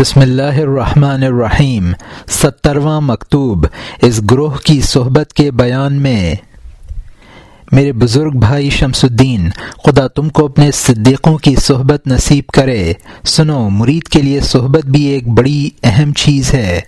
بسم اللہ الرحمن الرحیم۔ سترواں مکتوب اس گروہ کی صحبت کے بیان میں۔ میرے بزرگ بھائی شمس الدین، خدا تم کو اپنے صدیقوں کی صحبت نصیب کرے۔ سنو، مرید کے لیے صحبت بھی ایک بڑی اہم چیز ہے۔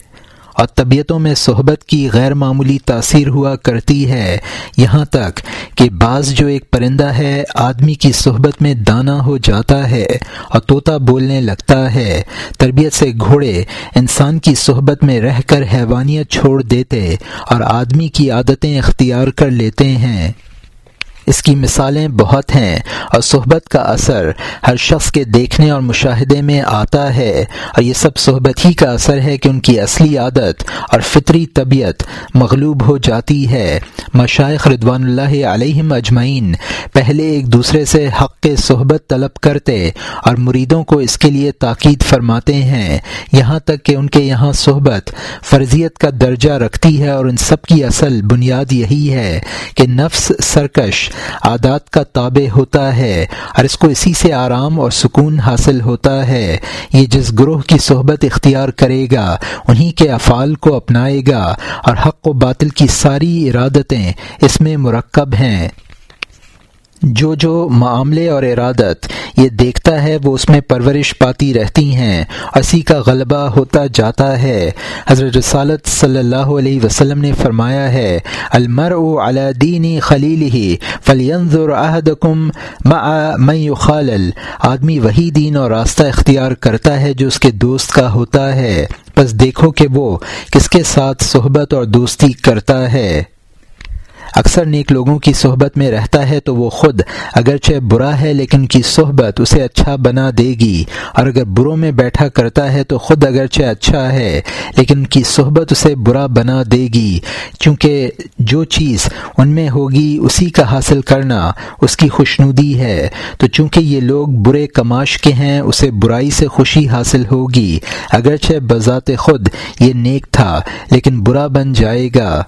اور طبیعتوں میں صحبت کی غیر معمولی تاثیر ہوا کرتی ہے۔ یہاں تک کہ بعض جو ایک پرندہ ہے، آدمی کی صحبت میں دانا ہو جاتا ہے اور طوطا بولنے لگتا ہے۔ تربیت سے گھوڑے انسان کی صحبت میں رہ کر حیوانیت چھوڑ دیتے اور آدمی کی عادتیں اختیار کر لیتے ہیں۔ اس کی مثالیں بہت ہیں اور صحبت کا اثر ہر شخص کے دیکھنے اور مشاہدے میں آتا ہے اور یہ سب صحبت ہی کا اثر ہے کہ ان کی اصلی عادت اور فطری طبیعت مغلوب ہو جاتی ہے۔ مشائق ردوان اللہ علیہم اجمعین پہلے ایک دوسرے سے حق کے صحبت طلب کرتے اور مریدوں کو اس کے لیے تاکید فرماتے ہیں۔ یہاں تک کہ ان کے یہاں صحبت فرضیت کا درجہ رکھتی ہے اور ان سب کی اصل بنیاد یہی ہے کہ نفس سرکش عادات کا تابع ہوتا ہے اور اس کو اسی سے آرام اور سکون حاصل ہوتا ہے۔ یہ جس گروہ کی صحبت اختیار کرے گا، انہی کے افعال کو اپنائے گا اور حق و باطل کی ساری ارادتیں اس میں مرکب ہیں۔ جو جو معاملے اور ارادت یہ دیکھتا ہے وہ اس میں پرورش پاتی رہتی ہیں۔ اسی کا غلبہ ہوتا جاتا ہے۔ حضرت رسالت صلی اللہ علیہ وسلم نے فرمایا ہے المر و علادینی خلیل ہی فلینظم میں خالل آدمی وہی دین اور راستہ اختیار کرتا ہے جو اس کے دوست کا ہوتا ہے۔ بس دیکھو کہ وہ کس کے ساتھ صحبت اور دوستی کرتا ہے۔ اکثر نیک لوگوں کی صحبت میں رہتا ہے تو وہ خود اگرچہ برا ہے لیکن کی صحبت اسے اچھا بنا دے گی۔ اور اگر بروں میں بیٹھا کرتا ہے تو خود اگرچہ اچھا ہے، لیکن ان کی صحبت اسے برا بنا دے گی۔ چونکہ جو چیز ان میں ہوگی اسی کا حاصل کرنا اس کی خوشنودی ہے۔ تو چونکہ یہ لوگ برے کماش کے ہیں، اسے برائی سے خوشی حاصل ہوگی۔ اگرچہ بذات خود یہ نیک تھا، لیکن برا بن جائے گا۔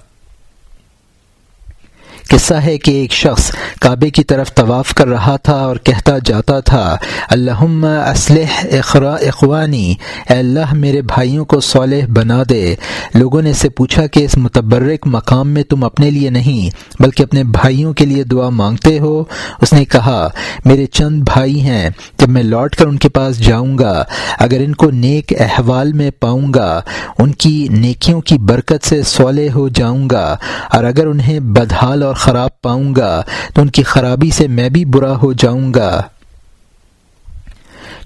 قصہ ہے کہ ایک شخص کعبے کی طرف طواف کر رہا تھا اور کہتا جاتا تھا، اللہم اسلح اخرا اخوانی، اے اللہ میرے بھائیوں کو صالح بنا دے۔ لوگوں نے اسے پوچھا کہ اس متبرک مقام میں تم اپنے لیے نہیں، بلکہ اپنے بھائیوں کے لیے دعا مانگتے ہو۔ اس نے کہا، میرے چند بھائی ہیں، جب میں لوٹ کر ان کے پاس جاؤں گا، اگر ان کو نیک احوال میں پاؤں گا، ان کی نیکیوں کی برکت سے صالح ہو جاؤں گا، اور اگر انہیں بدحال اور خراب پاؤں گا تو ان کی خرابی سے میں بھی برا ہو جاؤں گا۔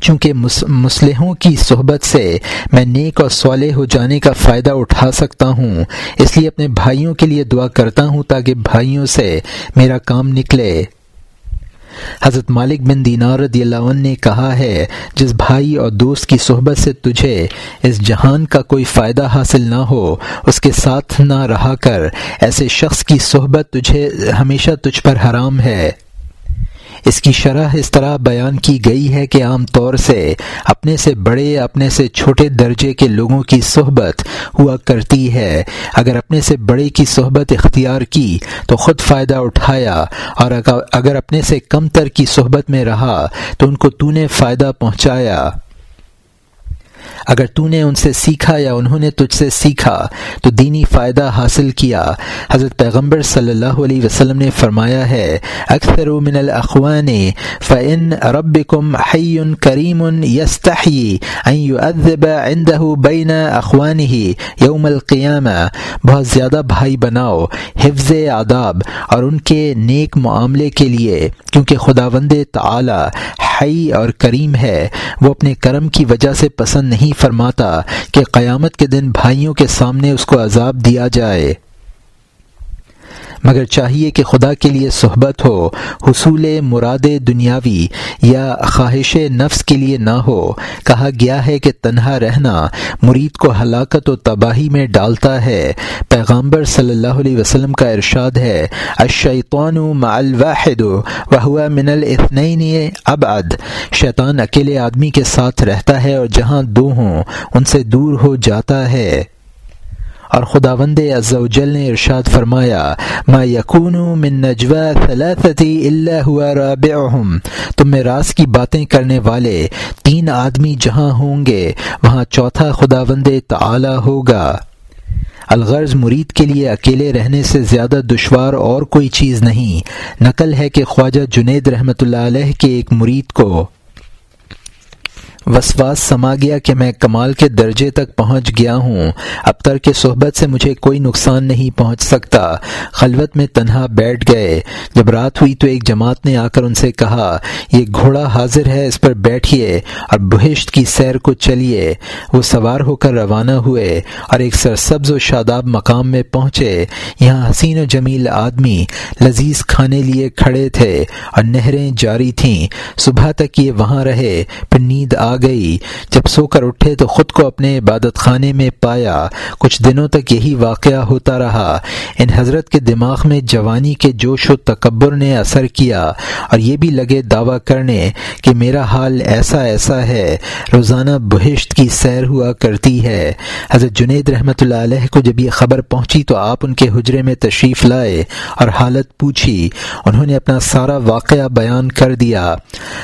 چونکہ مسلحوں کی صحبت سے میں نیک اور صالح ہو جانے کا فائدہ اٹھا سکتا ہوں۔ اس لیے اپنے بھائیوں کے لیے دعا کرتا ہوں تاکہ بھائیوں سے میرا کام نکلے۔ حضرت مالک بن دینار رضی اللہ عنہ نے کہا ہے، جس بھائی اور دوست کی صحبت سے تجھے اس جہان کا کوئی فائدہ حاصل نہ ہو، اس کے ساتھ نہ رہا کر، ایسے شخص کی صحبت تجھے ہمیشہ تجھ پر حرام ہے۔ اس کی شرح اس طرح بیان کی گئی ہے کہ عام طور سے اپنے سے بڑے، اپنے سے چھوٹے درجے کے لوگوں کی صحبت ہوا کرتی ہے۔ اگر اپنے سے بڑے کی صحبت اختیار کی تو خود فائدہ اٹھایا اور اگر اپنے سے کم تر کی صحبت میں رہا تو ان کو تو نے فائدہ پہنچایا۔ اگر تو نے ان سے سیکھا یا انہوں نے تجھ سے سیکھا، تو دینی فائدہ حاصل کیا۔ حضرت پیغمبر صلی اللہ علیہ وسلم نے فرمایا ہے اکثر من الاخوان فان ربکم حی کریم یستحی ان يعذب عنده بین اخوانه یوم القیامہ بہت زیادہ بھائی بناؤ، حفظ آداب اور ان کے نیک معاملے کے لیے، کیونکہ خداوند تعالی حی اور کریم ہے۔ وہ اپنے کرم کی وجہ سے پسند نہیں فرماتا کہ قیامت کے دن بھائیوں کے سامنے اس کو عذاب دیا جائے۔ مگر چاہیے کہ خدا کے لیے صحبت ہو، حصول مراد دنیاوی یا خواہش نفس کے لیے نہ ہو۔ کہا گیا ہے کہ تنہا رہنا مرید کو ہلاکت و تباہی میں ڈالتا ہے۔ پیغامبر صلی اللہ علیہ وسلم کا ارشاد ہے اشیطان مع الواحد وهو من الاثنین ابعد۔ شیطان اکیلے آدمی کے ساتھ رہتا ہے اور جہاں دو ہوں، ان سے دور ہو جاتا ہے۔ اور خدا وند نے ارشاد فرمایا، ما یقون من نجوا ثلاثتی اللہ ہوا رابعہم. تم میں راز کی باتیں کرنے والے تین آدمی جہاں ہوں گے، وہاں چوتھا خداوند تعالی ہوگا۔ الغرض مرید کے لیے اکیلے رہنے سے زیادہ دشوار اور کوئی چیز نہیں۔ نقل ہے کہ خواجہ جنید رحمۃ اللہ علیہ کے ایک مرید کو۔ وسواس سما گیا کہ میں کمال کے درجے تک پہنچ گیا ہوں۔ اب تر کے صحبت سے مجھے کوئی نقصان نہیں پہنچ سکتا۔ خلوت میں تنہا بیٹھ گئے۔ جب رات ہوئی تو ایک جماعت نے آ کر ان سے کہا، یہ گھوڑا حاضر ہے، اس پر بیٹھیے اور بہشت کی سیر کو چلیے۔ وہ سوار ہو کر روانہ ہوئے اور ایک سرسبز و شاداب مقام میں پہنچے۔ یہاں حسین و جمیل آدمی لذیذ کھانے لیے کھڑے تھے اور نہریں جاری تھیں۔ صبح تک یہ وہاں رہے۔ پھر نیند آ گئی۔ جب سو کر اٹھے تو خود کو اپنے عبادت خانے میں پایا۔ کچھ دنوں تک یہی واقعہ ہوتا رہا۔ ان حضرت کے دماغ میں جوانی کے جوش و تکبر نے اثر کیا۔ اور یہ بھی لگے دعویٰ کرنے کہ میرا حال ایسا ایسا ہے۔ روزانہ بہشت کی سیر ہوا کرتی ہے۔ حضرت جنید رحمۃ اللہ علیہ کو جب یہ خبر پہنچی تو آپ ان کے حجرے میں تشریف لائے اور حالت پوچھی۔ انہوں نے اپنا سارا واقعہ بیان کر دیا۔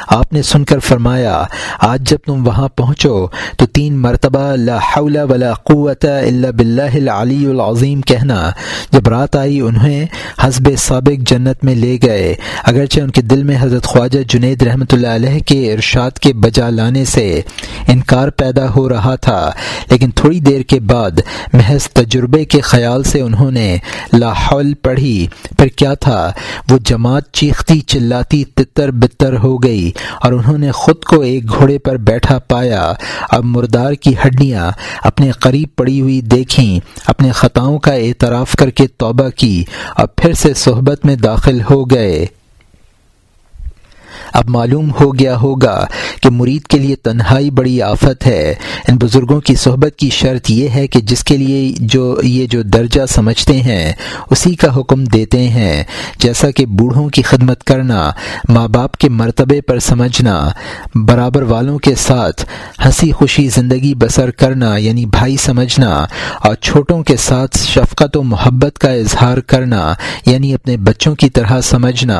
آپ نے سن کر فرمایا، آج جب تم وہاں پہنچو، تو تین مرتبہ لا حول ولا قوت الا باللہ العلی العظیم کہنا۔ جب رات آئی، انہیں حسب سابق جنت میں لے گئے۔ اگرچہ ان کے دل میں حضرت خواجہ جنید رحمۃ اللہ علیہ کے ارشاد کے بجا لانے سے انکار پیدا ہو رہا تھا، لیکن تھوڑی دیر کے بعد محض تجربے کے خیال سے انہوں نے لا حول پڑھی۔ پھر کیا تھا؟ وہ جماعت چیختی چلاتی تتر بتر ہو گئی اور انہوں نے خود کو ایک گھوڑے پر بیٹھا پایا۔ اب مردار کی ہڈیاں اپنے قریب پڑی ہوئی دیکھیں، اپنے خطاؤں کا اعتراف کر کے توبہ کی، اب پھر سے صحبت میں داخل ہو گئے۔ اب معلوم ہو گیا ہوگا کہ مرید کے لیے تنہائی بڑی آفت ہے۔ ان بزرگوں کی صحبت کی شرط یہ ہے کہ جس کے لیے جو یہ جو درجہ سمجھتے ہیں، اسی کا حکم دیتے ہیں۔ جیسا کہ بوڑھوں کی خدمت کرنا، ماں باپ کے مرتبے پر سمجھنا، برابر والوں کے ساتھ ہنسی خوشی زندگی بسر کرنا یعنی بھائی سمجھنا، اور چھوٹوں کے ساتھ شفقت و محبت کا اظہار کرنا یعنی اپنے بچوں کی طرح سمجھنا۔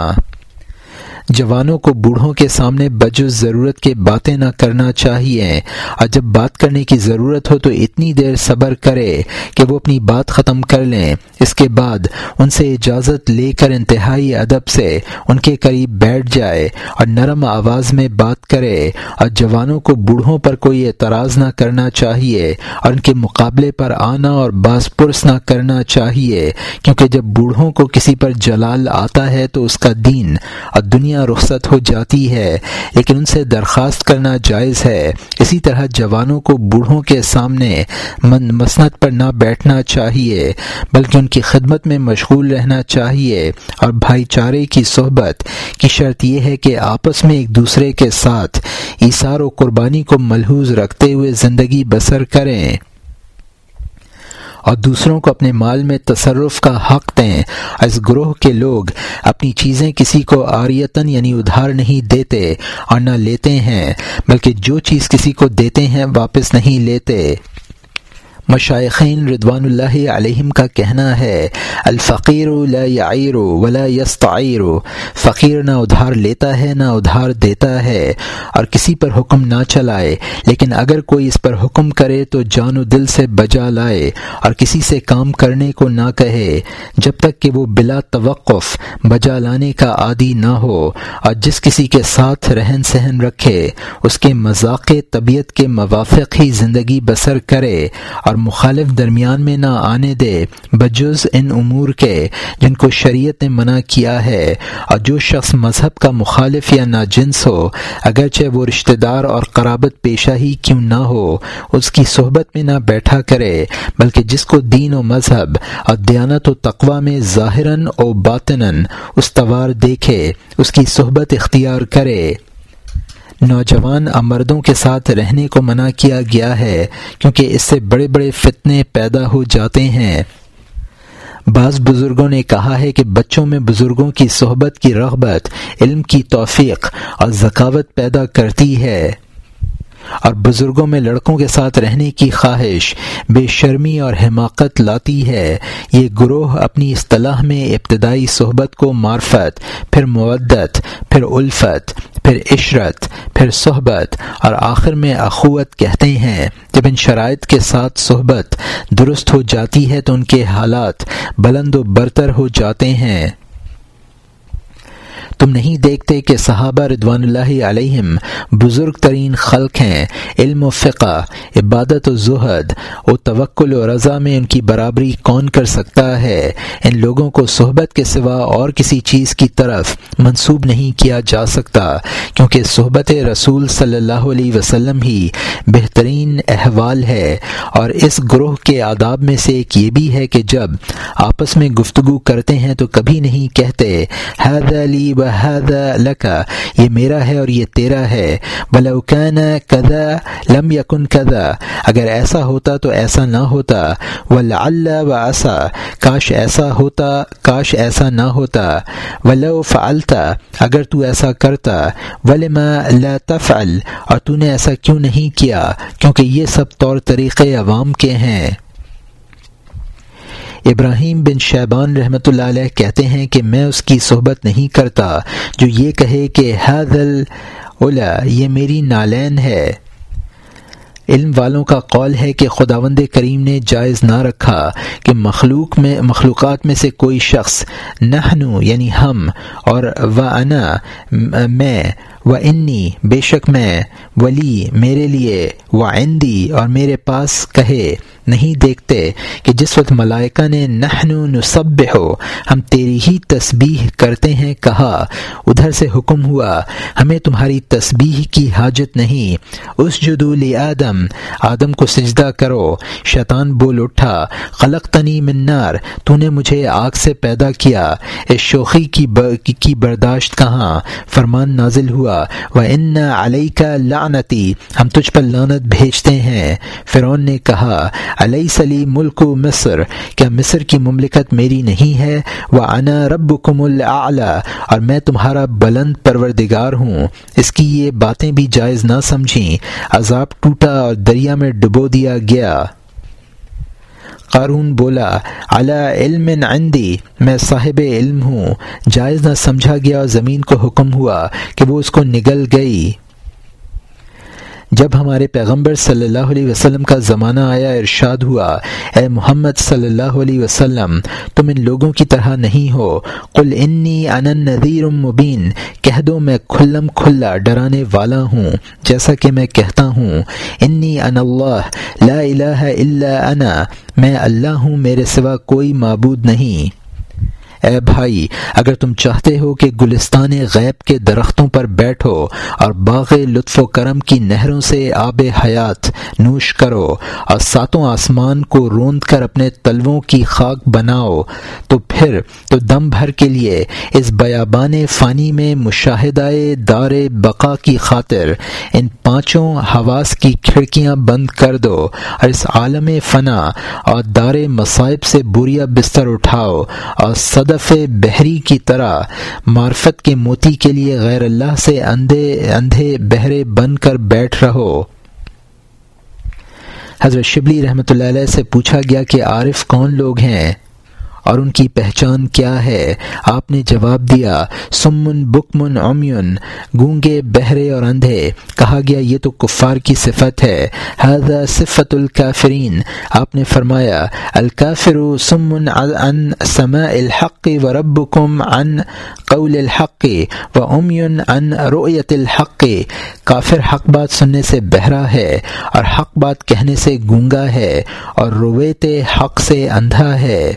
جوانوں کو بوڑھوں کے سامنے بجو ضرورت کے باتیں نہ کرنا چاہیے۔ اور جب بات کرنے کی ضرورت ہو تو اتنی دیر صبر کرے کہ وہ اپنی بات ختم کر لیں۔ اس کے بعد ان سے اجازت لے کر انتہائی ادب سے ان کے قریب بیٹھ جائے اور نرم آواز میں بات کرے۔ اور جوانوں کو بوڑھوں پر کوئی اعتراض نہ کرنا چاہیے اور ان کے مقابلے پر آنا اور باس پرس نہ کرنا چاہیے۔ کیونکہ جب بوڑھوں کو کسی پر جلال آتا ہے تو اس کا دین اور دنیا رخصت ہو جاتی ہے، لیکن ان سے درخواست کرنا جائز ہے۔ اسی طرح جوانوں کو بوڑھوں کے سامنے مسنت پر نہ بیٹھنا چاہیے، بلکہ ان کی خدمت میں مشغول رہنا چاہیے۔ اور بھائی چارے کی صحبت کی شرط یہ ہے کہ آپس میں ایک دوسرے کے ساتھ ایثار و قربانی کو ملحوظ رکھتے ہوئے زندگی بسر کریں۔ اور دوسروں کو اپنے مال میں تصرف کا حق دیں۔ اس گروہ کے لوگ اپنی چیزیں کسی کو آریتن یعنی ادھار نہیں دیتے اور نہ لیتے ہیں، بلکہ جو چیز کسی کو دیتے ہیں واپس نہیں لیتے۔ مشائقین ردوان اللہ علیہم کا کہنا ہے، الفقیر لا یعیر ولا یستعیر، فقیر نہ ادھار لیتا ہے نہ ادھار دیتا ہے، اور کسی پر حکم نہ چلائے، لیکن اگر کوئی اس پر حکم کرے تو جان و دل سے بجا لائے، اور کسی سے کام کرنے کو نہ کہے، جب تک کہ وہ بلا توقف، بجا لانے کا عادی نہ ہو، اور جس کسی کے ساتھ رہن سہن رکھے، اس کے مذاق طبیعت کے موافق ہی زندگی بسر کرے، اور اور مخالف درمیان میں نہ آنے دے، بجز ان امور کے جن کو شریعت نے منع کیا ہے۔ اور جو شخص مذہب کا مخالف یا نا جنس ہو، اگرچہ وہ رشتہ دار اور قرابت پیشہ ہی کیوں نہ ہو، اس کی صحبت میں نہ بیٹھا کرے، بلکہ جس کو دین و مذہب اور دیانت و تقوا میں ظاہراً و باطناً استوار دیکھے، اس کی صحبت اختیار کرے۔ نوجوان مردوں کے ساتھ رہنے کو منع کیا گیا ہے کیونکہ اس سے بڑے بڑے فتنے پیدا ہو جاتے ہیں۔ بعض بزرگوں نے کہا ہے کہ بچوں میں بزرگوں کی صحبت کی رغبت، علم کی توفیق اور ذکاوت پیدا کرتی ہے۔ اور بزرگوں میں لڑکوں کے ساتھ رہنے کی خواہش بے شرمی اور حماقت لاتی ہے۔ یہ گروہ اپنی اصطلاح میں ابتدائی صحبت کو معرفت، پھر مودت، پھر الفت، پھر عشرت، پھر صحبت اور آخر میں اخوت کہتے ہیں۔ جب ان شرائط کے ساتھ صحبت درست ہو جاتی ہے تو ان کے حالات بلند و برتر ہو جاتے ہیں۔ تم نہیں دیکھتے کہ صحابہ ردوان اللہ علیہم بزرگ ترین خلق ہیں، علم و فقہ، عبادت و زہد، و توکل و رضا میں ان کی برابری کون کر سکتا ہے؟ ان لوگوں کو صحبت کے سوا اور کسی چیز کی طرف منسوب نہیں کیا جا سکتا، کیونکہ صحبت رسول صلی اللہ علیہ وسلم ہی بہترین احوال ہے۔ اور اس گروہ کے آداب میں سے ایک یہ بھی ہے کہ جب آپس میں گفتگو کرتے ہیں تو کبھی نہیں کہتے حید علی لکا یہ میرا ہے اور یہ تیرا ہے۔ بلوکین کدا لم یکن کدا اگر ایسا ہوتا تو ایسا نہ ہوتا۔ اللہ و آسا کاش ایسا ہوتا، کاش ایسا نہ ہوتا۔ ولو فعلتا اگر تو ایسا کرتا۔ ولما لا تفعل۔ اور تو نے ایسا کیوں نہیں کیا؟ کیونکہ یہ سب طور طریقے عوام کے ہیں۔ ابراہیم بن شیبان رحمۃ اللہ علیہ کہتے ہیں کہ میں اس کی صحبت نہیں کرتا جو یہ کہے کہ حد الا یہ میری نالین ہے۔ علم والوں کا قول ہے کہ خداوند کریم نے جائز نہ رکھا کہ مخلوق میں، مخلوقات میں سے کوئی شخص نہنو یعنی ہم، اور و انا، میں و انی، بے شک میں، ولی، میرے لیے و عندی، اور میرے پاس کہے۔ نہیں دیکھتے کہ جس وقت ملائکہ نے نحن نصب ہو ہم تیری ہی تسبیح کرتے ہیں کہا، ادھر سے حکم ہوا، ہمیں تمہاری تسبیح کی حاجت نہیں۔ اس جدول آدم آدم کو سجدہ کرو۔ شیطان بول اٹھا خلق تنی منار تو نے مجھے آگ سے پیدا کیا۔ اس شوخی کی کی برداشت کہاں؟ فرمان نازل ہوا وہ ان علیہ کا لعنتی ہم تجھ پر لانت بھیجتے ہیں۔ فرعون نے کہا علیہ سلی ملک و مصر، کیا مصر کی مملکت میری نہیں ہے؟ وہ انا رب کم اور میں تمہارا بلند پروردگار ہوں۔ اس کی یہ باتیں بھی جائز نہ سمجھیں۔ عذاب ٹوٹا اور دریا میں ڈبو دیا گیا۔ قارون بولا اعلیٰ علم عندی، میں صاحب علم ہوں۔ جائز نہ سمجھا گیا اور زمین کو حکم ہوا کہ وہ اس کو نگل گئی۔ جب ہمارے پیغمبر صلی اللہ علیہ وسلم کا زمانہ آیا، ارشاد ہوا، اے محمد صلی اللہ علیہ وسلم، تم ان لوگوں کی طرح نہیں ہو۔ قل انی ان نذیر مبین، کہہ دو میں کھلم کھلا ڈرانے والا ہوں، جیسا کہ میں کہتا ہوں۔ انی ان اللہ، لا الہ الا انا، میں اللہ ہوں، میرے سوا کوئی معبود نہیں۔ اے بھائی، اگر تم چاہتے ہو کہ گلستان غیب کے درختوں پر بیٹھو اور باغ لطف و کرم کی نہروں سے آب حیات نوش کرو اور ساتوں آسمان کو روند کر اپنے تلووں کی خاک بناؤ، تو پھر تو دم بھر کے لیے اس بیابان فانی میں مشاہدہ دار بقا کی خاطر ان پانچوں حواس کی کھڑکیاں بند کر دو اور اس عالم فنا اور دار مصائب سے بوریا بستر اٹھاؤ اور صدر بحری کی طرح معرفت کے موتی کے لیے غیر اللہ سے اندھے اندھے بہرے بن کر بیٹھ رہو۔ حضرت شبلی رحمۃ اللہ علیہ سے پوچھا گیا کہ عارف کون لوگ ہیں؟ اور ان کی پہچان کیا ہے؟ آپ نے جواب دیا، سمن، بکمن، عمیون، گونگے، بہرے اور اندھے۔ کہا گیا، یہ تو کفار کی صفت ہے۔ حضا صفت الکافرین۔ آپ نے فرمایا الکافر سمن عن سماء الحق و ربکم عن قول الحق و امیون ان رویت الحق۔ کافر حق بات سننے سے بہرا ہے اور حق بات کہنے سے گونگا ہے اور رویت حق سے اندھا ہے۔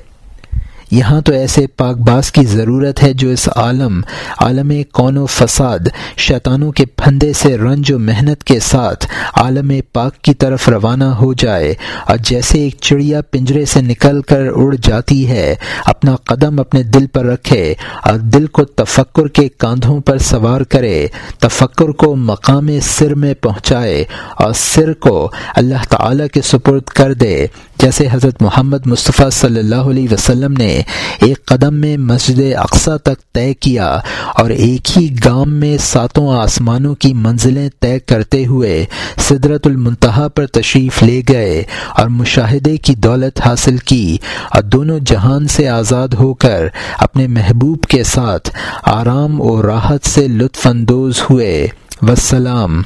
یہاں تو ایسے پاک باز کی ضرورت ہے جو اس عالم عالم کون و فساد، شیطانوں کے پھندے سے رنج و محنت کے ساتھ عالم پاک کی طرف روانہ ہو جائے۔ اور جیسے ایک چڑیا پنجرے سے نکل کر اڑ جاتی ہے، اپنا قدم اپنے دل پر رکھے اور دل کو تفکر کے کاندھوں پر سوار کرے، تفکر کو مقام سر میں پہنچائے اور سر کو اللہ تعالی کے سپرد کر دے۔ جیسے حضرت محمد مصطفیٰ صلی اللہ علیہ وسلم نے ایک قدم میں مسجد اقسا تک طے کیا اور ایک ہی گام میں ساتوں آسمانوں کی منزلیں طے کرتے ہوئے صدرت المنتہا پر تشریف لے گئے اور مشاہدے کی دولت حاصل کی اور دونوں جہان سے آزاد ہو کر اپنے محبوب کے ساتھ آرام و راحت سے لطف اندوز ہوئے۔ وسلام